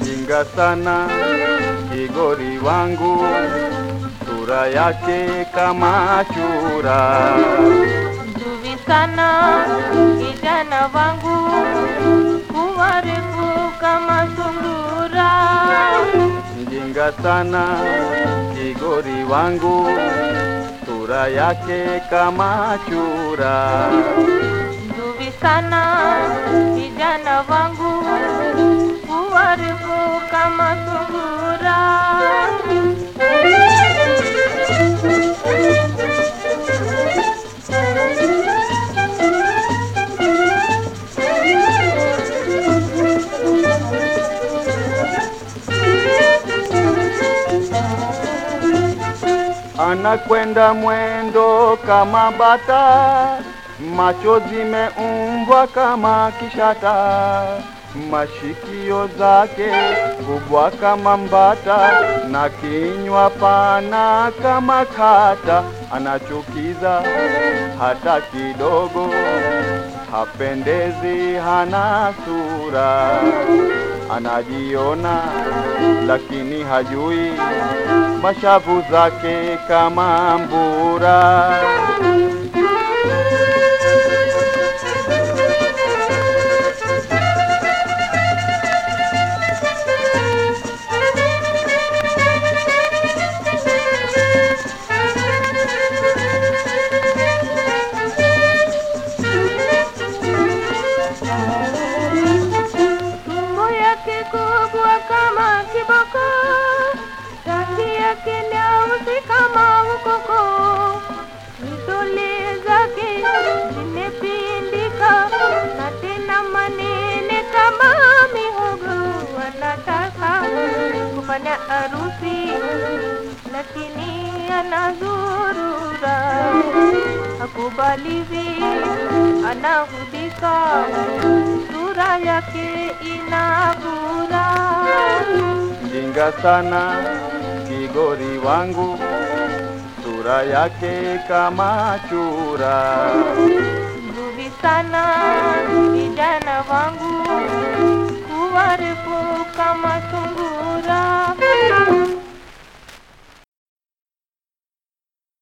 Mjinga sana kigori wangu, sura yake kama chura Sana kijana wangu, kuwa refu kama sungura. Mjinga sana kigori wangu, sura yake kama chura. Nzuri sana kijana wangu, Anakwenda mwendo kama bata, macho zimeumbwa kama kishata, mashikio zake kubwa kama mbata, na kinywa pana kama kata. Anachukiza hata kidogo, hapendezi, hana sura, anajiona lakini hajui mashavu zake kama mbura. Kufanya harusi lakini anazurura, hakubaliwi, anahudika sura yake inagura. Mjinga sana kigori wangu, sura yake kama chura. Nzuri sana kijana wangu, kuwa refu kama sungura.